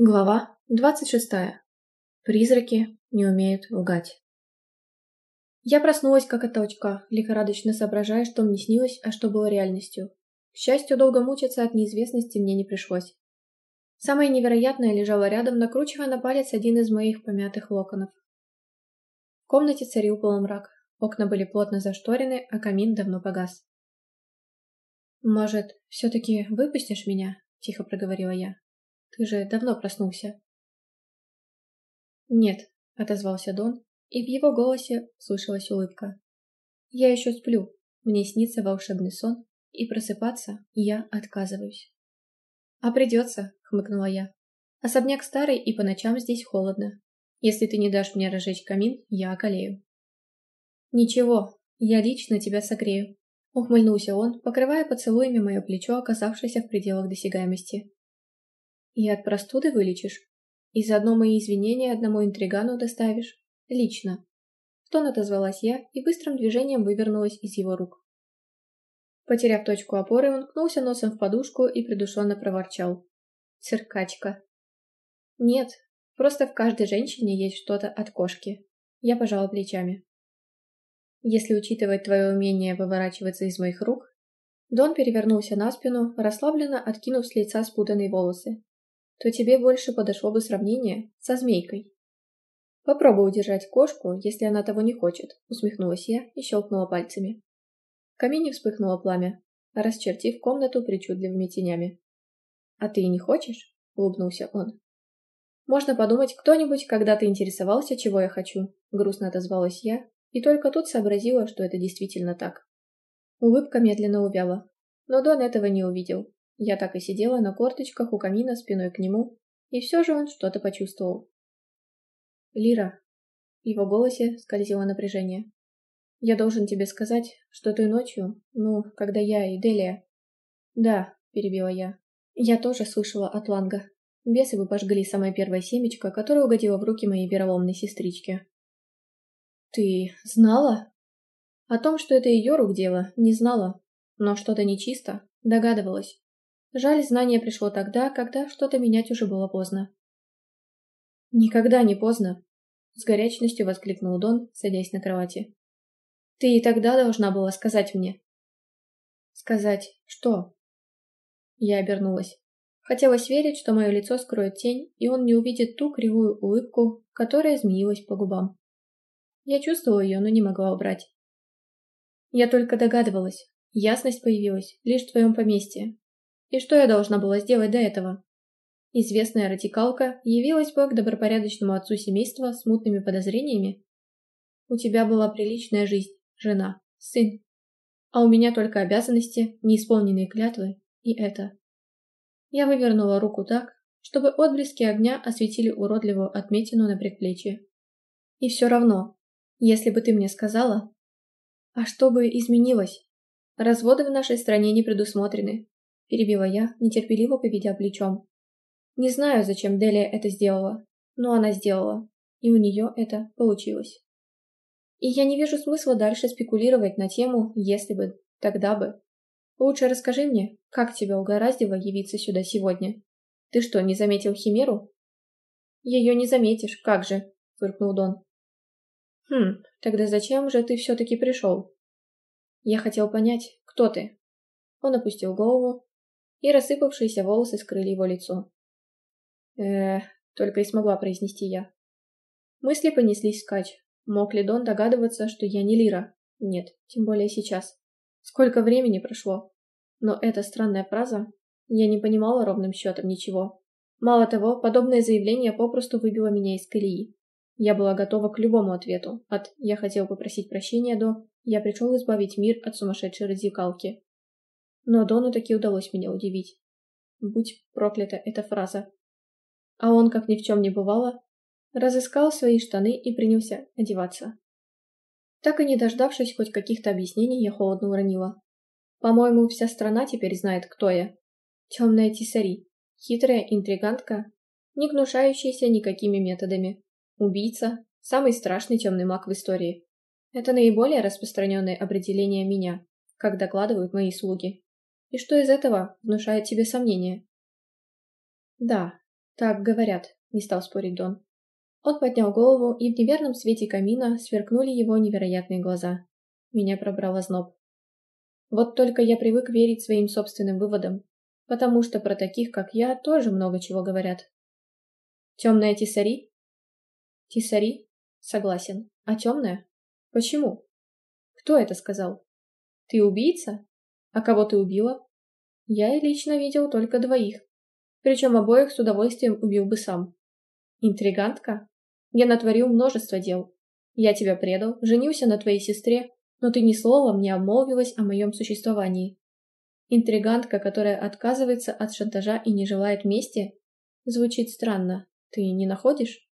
Глава 26. Призраки не умеют лгать. Я проснулась как от толчка, лихорадочно соображая, что мне снилось, а что было реальностью. К счастью, долго мучиться от неизвестности мне не пришлось. Самое невероятное лежало рядом, накручивая на палец один из моих помятых локонов. В комнате царил полумрак, окна были плотно зашторены, а камин давно погас. «Может, все-таки выпустишь меня?» – тихо проговорила я. Ты же давно проснулся. Нет, отозвался Дон, и в его голосе слышалась улыбка. Я еще сплю, мне снится волшебный сон, и просыпаться я отказываюсь. А придется, хмыкнула я. Особняк старый, и по ночам здесь холодно. Если ты не дашь мне разжечь камин, я околею. Ничего, я лично тебя согрею. Ухмыльнулся он, покрывая поцелуями мое плечо, оказавшееся в пределах досягаемости. И от простуды вылечишь. И заодно мои извинения одному интригану доставишь. Лично. В тон отозвалась я и быстрым движением вывернулась из его рук. Потеряв точку опоры, он ткнулся носом в подушку и придушенно проворчал. Циркачка. Нет, просто в каждой женщине есть что-то от кошки. Я пожала плечами. Если учитывать твое умение выворачиваться из моих рук... Дон перевернулся на спину, расслабленно откинув с лица спутанные волосы то тебе больше подошло бы сравнение со змейкой. Попробуй удержать кошку, если она того не хочет, усмехнулась я и щелкнула пальцами. В камине вспыхнуло пламя, расчертив комнату причудливыми тенями. «А ты не хочешь?» — улыбнулся он. «Можно подумать, кто-нибудь когда-то интересовался, чего я хочу», — грустно отозвалась я, и только тут сообразила, что это действительно так. Улыбка медленно увяла, но Дон этого не увидел, я так и сидела на корточках у камина спиной к нему, и все же он что-то почувствовал. «Лира», — в его голосе скользило напряжение, — «я должен тебе сказать, что той ночью, ну, когда я и Делия...» «Да», — перебила я, — «я тоже слышала от Ланга. Бесы бы пожгли самое первое семечко, которое угодило в руки моей вероломной сестрички». «Ты знала?» О том, что это ее рук дело, не знала, но что-то нечисто, догадывалась. Жаль, знание пришло тогда, когда что-то менять уже было поздно. «Никогда не поздно!» — с горячностью воскликнул Дон, садясь на кровати. «Ты и тогда должна была сказать мне». «Сказать что?» Я обернулась. Хотелось верить, что мое лицо скроет тень, и он не увидит ту кривую улыбку, которая изменилась по губам. Я чувствовала ее, но не могла убрать. Я только догадывалась. Ясность появилась лишь в твоем поместье, и что я должна была сделать до этого? Известная радикалка явилась бы к добропорядочному отцу семейства с мутными подозрениями? У тебя была приличная жизнь, жена, сын. А у меня только обязанности, неисполненные клятвы и это. Я вывернула руку так, чтобы отблески огня осветили уродливую отметину на предплечье. И все равно, если бы ты мне сказала... А что бы изменилось? Разводы в нашей стране не предусмотрены, – перебила я, нетерпеливо поведя плечом. Не знаю, зачем Делия это сделала, но она сделала, и у нее это получилось. И я не вижу смысла дальше спекулировать на тему «если бы», «тогда бы». Лучше расскажи мне, как тебя угораздило явиться сюда сегодня. Ты что, не заметил Химеру? Ее не заметишь, как же, фыркнул Дон. Хм, тогда зачем же ты все-таки пришел? Я хотел понять, кто ты. Он опустил голову, и рассыпавшиеся волосы скрыли его лицо. э только и смогла произнести я. Мысли понеслись скач. Мог ли Дон догадываться, что я не Лира? Нет, тем более сейчас. Сколько времени прошло? Но эта странная фраза... Я не понимала ровным счетом ничего. Мало того, подобное заявление попросту выбило меня из колеи. Я была готова к любому ответу. От «я хотел попросить прощения» до «я пришел избавить мир от сумасшедшей радикалки». Но Дону таки удалось меня удивить. Будь проклята эта фраза. А он, как ни в чем не бывало, разыскал свои штаны и принялся одеваться. Так и не дождавшись хоть каких-то объяснений, я холодно уронила. По-моему, вся страна теперь знает, кто я. Темная Тисари, хитрая интригантка, не гнушающаяся никакими методами, убийца, самый страшный темный маг в истории. Это наиболее распространенное определение меня, как докладывают мои слуги. И что из этого внушает тебе сомнения? Да, Так говорят, не стал спорить Дон. Он поднял голову, и в неверном свете камина сверкнули его невероятные глаза. Меня пробрал зноб. Вот только я привык верить своим собственным выводам, потому что про таких, как я, тоже много чего говорят. Темная тисари? Тисари? Согласен. А темная? Почему? Кто это сказал? Ты убийца? А кого ты убила? Я лично видел только двоих. Причем обоих с удовольствием убил бы сам. Интригантка? Я натворил множество дел. Я тебя предал, женился на твоей сестре, но ты ни словом не обмолвилась о моем существовании. Интригантка, которая отказывается от шантажа и не желает мести, звучит странно. Ты не находишь?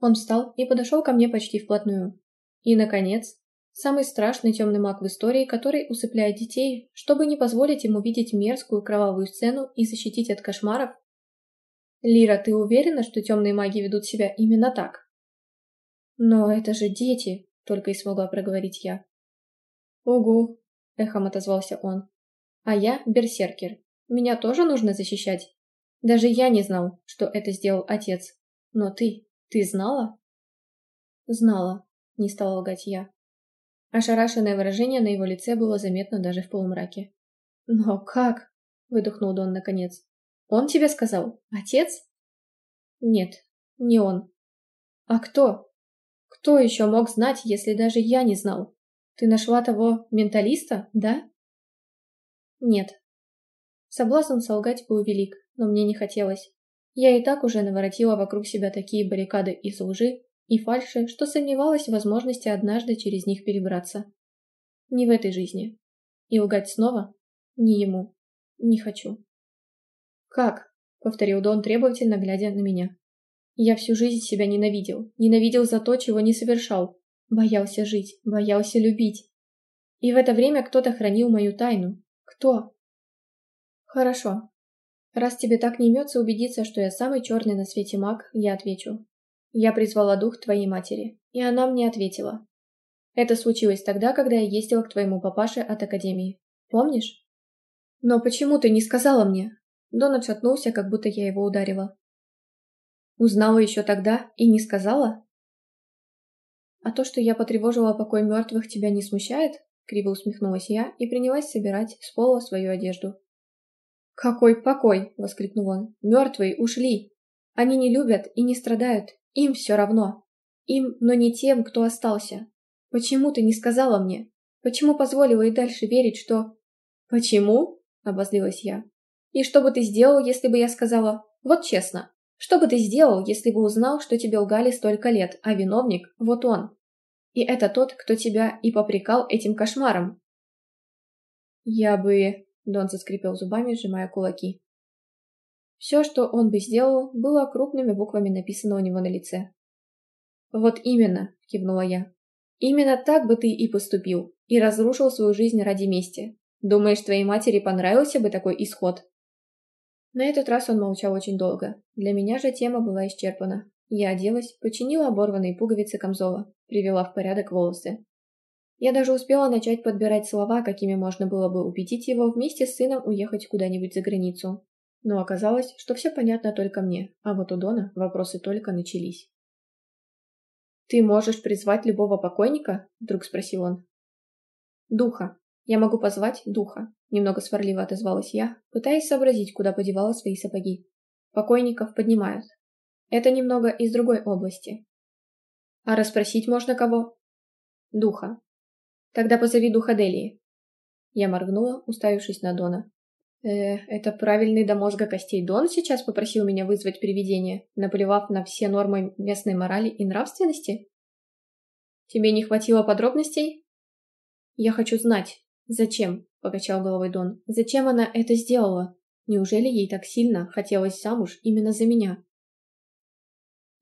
Он встал и подошел ко мне почти вплотную. И, наконец, самый страшный темный маг в истории, который усыпляет детей, чтобы не позволить им увидеть мерзкую кровавую сцену и защитить от кошмаров? Лира, ты уверена, что темные маги ведут себя именно так? Но это же дети, только и смогла проговорить я. Угу, эхом отозвался он. А я берсеркер. Меня тоже нужно защищать. Даже я не знал, что это сделал отец. Но ты, ты знала? Знала, не стала лгать я. Ошарашенное выражение на его лице было заметно даже в полумраке. «Но как?» — выдохнул Дон наконец. «Он тебе сказал? Отец?» «Нет, не он. А кто? Кто еще мог знать, если даже я не знал? Ты нашла того менталиста, да?» «Нет». Соблазн солгать был велик, но мне не хотелось. Я и так уже наворотила вокруг себя такие баррикады из лжи, и фальши, что сомневалась в возможности однажды через них перебраться. Не в этой жизни. И лгать снова? Не ему. Не хочу. «Как?» — повторил Дон требовательно, глядя на меня. «Я всю жизнь себя ненавидел. Ненавидел за то, чего не совершал. Боялся жить, боялся любить. И в это время кто-то хранил мою тайну. Кто?» «Хорошо. Раз тебе так не имется убедиться, что я самый черный на свете маг, я отвечу. Я призвала дух твоей матери, и она мне ответила. Это случилось тогда, когда я ездила к твоему папаше от академии. Помнишь? Но почему ты не сказала мне? Дон отшатнулся, как будто я его ударила. Узнала еще тогда и не сказала? А то, что я потревожила покой мертвых, тебя не смущает? Криво усмехнулась я и принялась собирать с пола свою одежду. «Какой покой!» — воскликнул он. «Мертвые ушли! Они не любят и не страдают, им все равно. Им, но не тем, кто остался. Почему ты не сказала мне? Почему позволила и дальше верить, что... Почему? Обозлилась я. И что бы ты сделал, если бы я сказала... Вот честно. Что бы ты сделал, если бы узнал, что тебе лгали столько лет, а виновник — вот он? И это тот, кто тебя и попрекал этим кошмаром. Я бы... Дон заскрипел зубами, сжимая кулаки. Все, что он бы сделал, было крупными буквами написано у него на лице. «Вот именно», — кивнула я. «Именно так бы ты и поступил, и разрушил свою жизнь ради мести. Думаешь, твоей матери понравился бы такой исход?» На этот раз он молчал очень долго. Для меня же тема была исчерпана. Я оделась, починила оборванные пуговицы камзола, привела в порядок волосы. Я даже успела начать подбирать слова, какими можно было бы убедить его вместе с сыном уехать куда-нибудь за границу. Но оказалось, что все понятно только мне, а вот у Дона вопросы только начались. «Ты можешь призвать любого покойника?» – вдруг спросил он. «Духа. Я могу позвать духа», – немного сварливо отозвалась я, пытаясь сообразить, куда подевала свои сапоги. «Покойников поднимают. Это немного из другой области». «А расспросить можно кого?» «Духа. Тогда позови духа Делии». Я моргнула, уставившись на Дона. Э, это правильный до мозга костей Дон сейчас попросил меня вызвать привидение, наплевав на все нормы местной морали и нравственности? Тебе не хватило подробностей? Я хочу знать. Зачем? Покачал головой Дон. Зачем она это сделала? Неужели ей так сильно хотелось замуж именно за меня?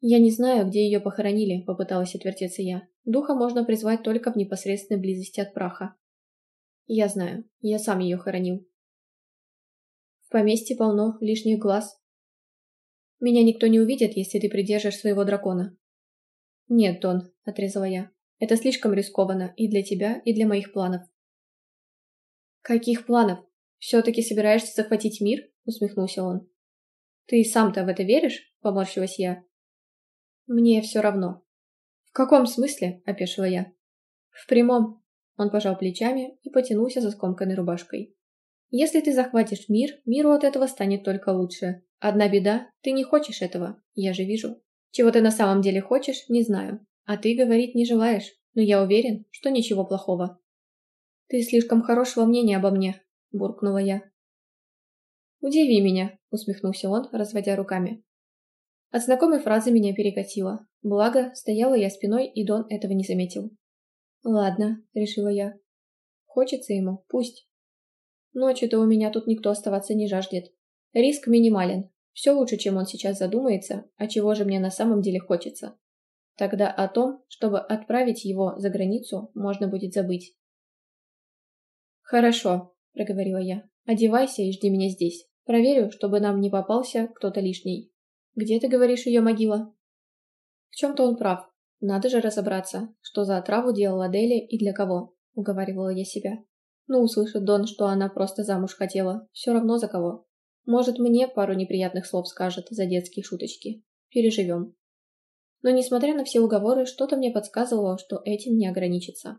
Я не знаю, где ее похоронили, попыталась отвертеться я. Духа можно призвать только в непосредственной близости от праха. Я знаю, я сам ее хоронил. В поместье полно лишних глаз. Меня никто не увидит, если ты придержишь своего дракона. Нет, Дон, отрезала я. Это слишком рискованно и для тебя, и для моих планов. Каких планов? Все-таки собираешься захватить мир? Усмехнулся он. «Ты сам-то в это веришь?» – поморщилась я. «Мне все равно». «В каком смысле?» – опешила я. «В прямом». Он пожал плечами и потянулся за скомканной рубашкой. «Если ты захватишь мир, миру от этого станет только лучше. Одна беда, ты не хочешь этого, я же вижу. Чего ты на самом деле хочешь, не знаю. А ты говорить не желаешь, но я уверен, что ничего плохого». «Ты слишком хорошего мнения обо мне», – буркнула я. «Удиви меня», — усмехнулся он, разводя руками. От знакомой фразы меня перекатило. Благо, стояла я спиной, и Дон этого не заметил. «Ладно», — решила я. «Хочется ему, пусть. Ночью-то у меня тут никто оставаться не жаждет. Риск минимален. Все лучше, чем он сейчас задумается, а чего же мне на самом деле хочется. Тогда о том, чтобы отправить его за границу, можно будет забыть». «Хорошо», — проговорила я. Одевайся и жди меня здесь. Проверю, чтобы нам не попался кто-то лишний. Где, ты говоришь, ее могила? В чем-то он прав. Надо же разобраться, что за отраву делала Дели и для кого, уговаривала я себя. Ну, услышит Дон, что она просто замуж хотела. Все равно за кого. Может, мне пару неприятных слов скажет за детские шуточки. Переживем. Но, несмотря на все уговоры, что-то мне подсказывало, что этим не ограничится.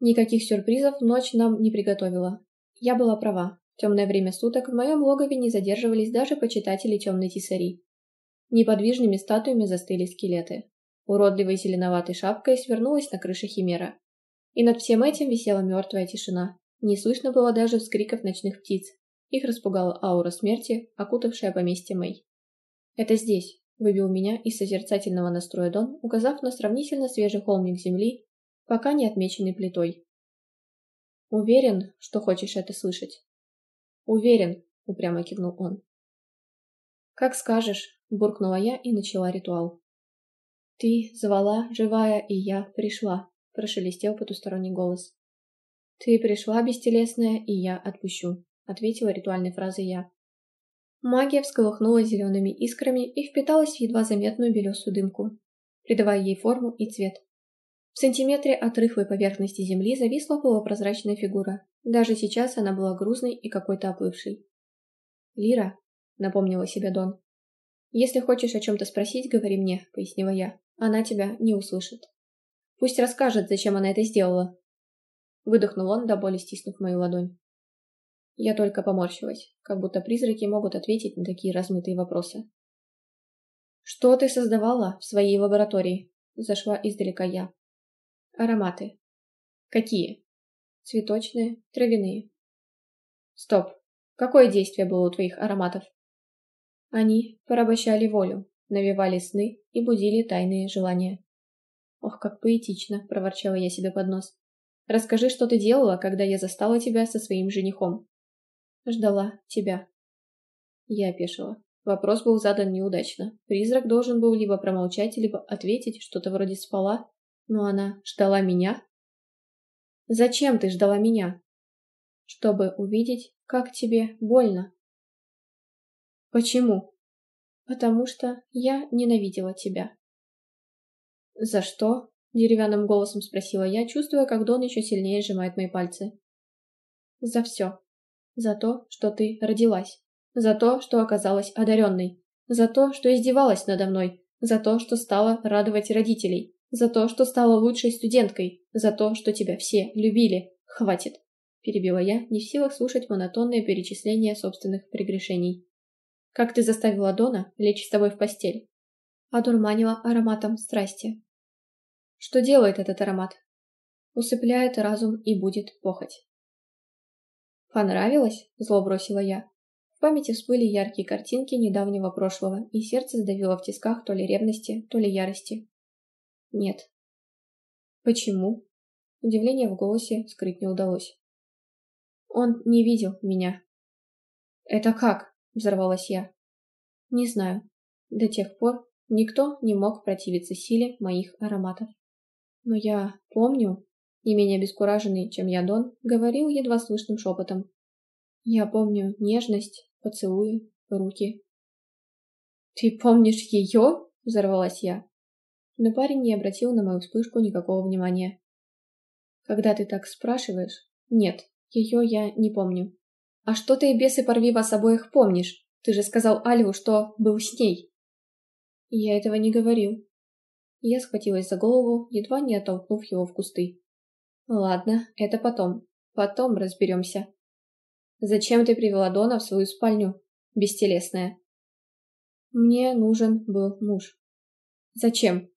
Никаких сюрпризов ночь нам не приготовила. Я была права. Темное время суток в моем логове не задерживались даже почитатели темной тисари. Неподвижными статуями застыли скелеты. Уродливой зеленоватой шапкой свернулась на крыше химера. И над всем этим висела мертвая тишина. Не слышно было даже вскриков ночных птиц. Их распугала аура смерти, окутавшая поместье Мэй. «Это здесь», — выбил меня из созерцательного настроя Дон, указав на сравнительно свежий холмик земли, пока не отмеченный плитой. «Уверен, что хочешь это слышать?» «Уверен», — упрямо кивнул он. «Как скажешь», — буркнула я и начала ритуал. «Ты звала, живая, и я пришла», — прошелестел потусторонний голос. «Ты пришла, бестелесная, и я отпущу», — ответила ритуальной фразой я. Магия всколыхнула зелеными искрами и впиталась в едва заметную белесую дымку, придавая ей форму и цвет. В сантиметре от рыхлой поверхности земли зависла полупрозрачная фигура. Даже сейчас она была грузной и какой-то оплывшей. «Лира», — напомнила себе Дон. «Если хочешь о чем-то спросить, говори мне», — пояснила я. «Она тебя не услышит». «Пусть расскажет, зачем она это сделала». Выдохнул он, до боли стиснув мою ладонь. Я только поморщилась, как будто призраки могут ответить на такие размытые вопросы. «Что ты создавала в своей лаборатории?» — зашла издалека я. Ароматы. Какие? Цветочные, травяные. Стоп. Какое действие было у твоих ароматов? Они порабощали волю, навевали сны и будили тайные желания. Ох, как поэтично, проворчала я себе под нос. Расскажи, что ты делала, когда я застала тебя со своим женихом. Ждала тебя. Я опешила. Вопрос был задан неудачно. Призрак должен был либо промолчать, либо ответить что-то вроде спала но она ждала меня? Зачем ты ждала меня? Чтобы увидеть, как тебе больно. Почему? Потому что я ненавидела тебя. За что? Деревянным голосом спросила я, чувствуя, как Дон еще сильнее сжимает мои пальцы. За все. За то, что ты родилась. За то, что оказалась одаренной. За то, что издевалась надо мной. За то, что стала радовать родителей. За то, что стала лучшей студенткой. За то, что тебя все любили. Хватит. Перебила я, не в силах слушать монотонное перечисление собственных прегрешений. Как ты заставила Дона лечь с тобой в постель? Одурманила ароматом страсти. Что делает этот аромат? Усыпляет разум и будет похоть. Понравилось? Зло бросила я. В памяти всплыли яркие картинки недавнего прошлого, и сердце сдавило в тисках то ли ревности, то ли ярости. Нет. Почему? Удивление в голосе скрыть не удалось. Он не видел меня. Это как? Взорвалась я. Не знаю. До тех пор никто не мог противиться силе моих ароматов. Но я помню, не менее обескураженный, чем я Дон, говорил едва слышным шепотом. Я помню нежность, поцелуи, руки. «Ты помнишь ее?» — взорвалась я но парень не обратил на мою вспышку никакого внимания. «Когда ты так спрашиваешь...» «Нет, ее я не помню». «А что ты, бесы порви вас обоих, помнишь? Ты же сказал Альву, что был с ней. Я этого не говорил. Я схватилась за голову, едва не оттолкнув его в кусты. Ладно, это потом. Потом разберемся. Зачем ты привела Дона в свою спальню, бестелесная? Мне нужен был муж. Зачем?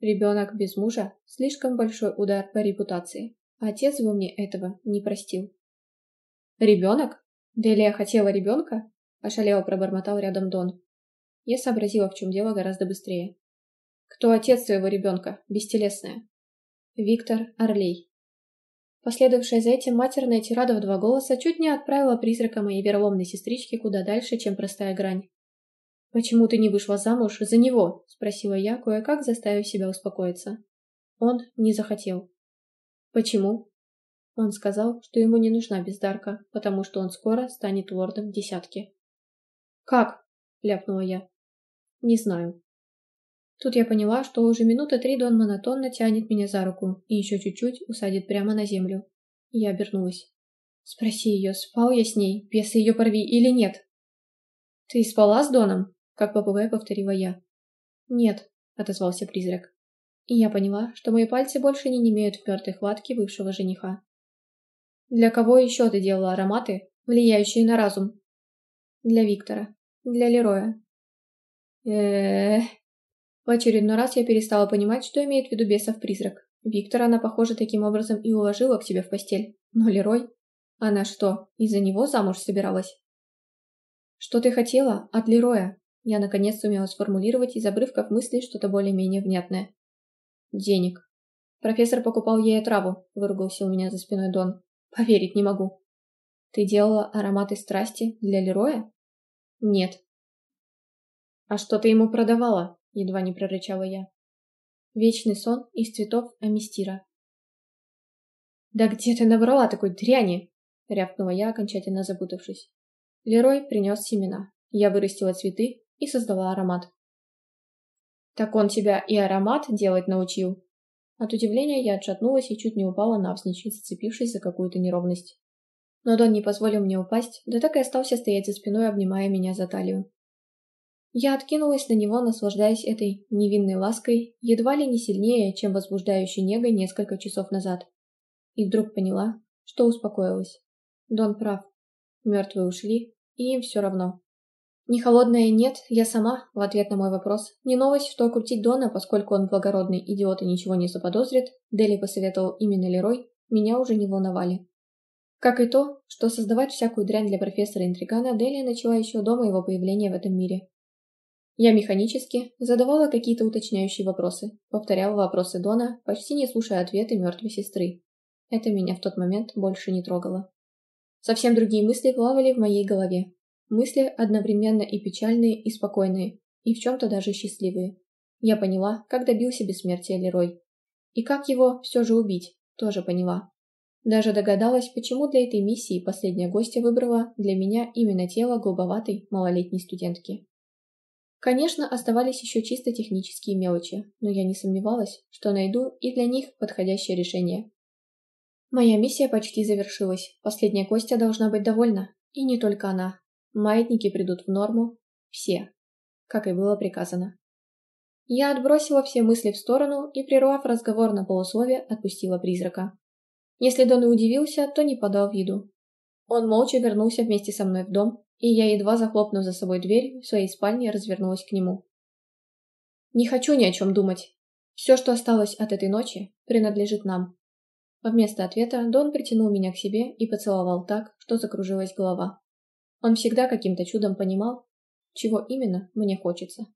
Ребенок без мужа – слишком большой удар по репутации. Отец бы мне этого не простил. Ребенок? Делия хотела ребенка? Ошалело пробормотал рядом Дон. Я сообразила, в чем дело гораздо быстрее. Кто отец твоего ребенка, бестелесная? Виктор Орлей. Последовавшая за этим матерная тирада в два голоса чуть не отправила призрака моей вероломной сестрички куда дальше, чем простая грань. «Почему ты не вышла замуж за него?» – спросила я, кое-как заставив себя успокоиться. Он не захотел. «Почему?» Он сказал, что ему не нужна бездарка, потому что он скоро станет лордом десятки. «Как?» – ляпнула я. «Не знаю». Тут я поняла, что уже минуты три Дон монотонно тянет меня за руку и еще чуть-чуть усадит прямо на землю. Я обернулась. «Спроси ее, спал я с ней, без ее порви или нет?» «Ты спала с Доном?» – как попугай повторила я. «Нет», – отозвался призрак. И я поняла, что мои пальцы больше не имеют впертой хватки бывшего жениха. «Для кого еще ты делала ароматы, влияющие на разум?» «Для Виктора. Для Лероя». э в очередной раз я перестала понимать, что имеет в виду бесов призрак. Виктора она, похоже, таким образом и уложила к себе в постель. Но Лерой... Она что, из-за него замуж собиралась? «Что ты хотела от Лероя?» Я наконец сумела сформулировать из обрывков мыслей что-то более-менее внятное. «Денег». «Профессор покупал ей отраву», — выругался у меня за спиной Дон. «Поверить не могу». «Ты делала ароматы страсти для Лероя?» «Нет». «А что ты ему продавала?» Едва не прорычала я. Вечный сон из цветов амистира. «Да где ты набрала такой дряни?» — рявкнула я, окончательно запутавшись. Лерой принес семена. Я вырастила цветы и создала аромат. «Так он тебя и аромат делать научил?» От удивления я отшатнулась и чуть не упала навзничь, зацепившись за какую-то неровность. Но Дон не позволил мне упасть, да так и остался стоять за спиной, обнимая меня за талию. Я откинулась на него, наслаждаясь этой невинной лаской, едва ли не сильнее, чем возбуждающей негой несколько часов назад. И вдруг поняла, что успокоилась. Дон прав. Мертвые ушли, и им все равно. Не холодная «нет» я сама, в ответ на мой вопрос. Не новость, что окрутить Дона, поскольку он благородный идиот и ничего не заподозрит, Дели посоветовал именно Лерой, меня уже не волновали. Как и то, что создавать всякую дрянь для профессора Интригана Дели начала еще до моего появления в этом мире. Я механически задавала какие-то уточняющие вопросы, повторяла вопросы Дона, почти не слушая ответы мертвой сестры. Это меня в тот момент больше не трогало. Совсем другие мысли плавали в моей голове. Мысли одновременно и печальные, и спокойные, и в чем-то даже счастливые. Я поняла, как добился бессмертия Лерой. И как его все же убить, тоже поняла. Даже догадалась, почему для этой миссии последняя гостья выбрала для меня именно тело голубоватой малолетней студентки. Конечно, оставались еще чисто технические мелочи, но я не сомневалась, что найду и для них подходящее решение. Моя миссия почти завершилась, последняя гостья должна быть довольна, и не только она. Маятники придут в норму, все, как и было приказано. Я отбросила все мысли в сторону и, прервав разговор на полусловие, отпустила призрака. Если Дон и удивился, то не подал виду. Он молча вернулся вместе со мной в дом, и я, едва захлопнув за собой дверь, в своей спальне развернулась к нему. «Не хочу ни о чем думать. Все, что осталось от этой ночи, принадлежит нам». Вместо ответа Дон притянул меня к себе и поцеловал так, что закружилась голова. Он всегда каким-то чудом понимал, чего именно мне хочется.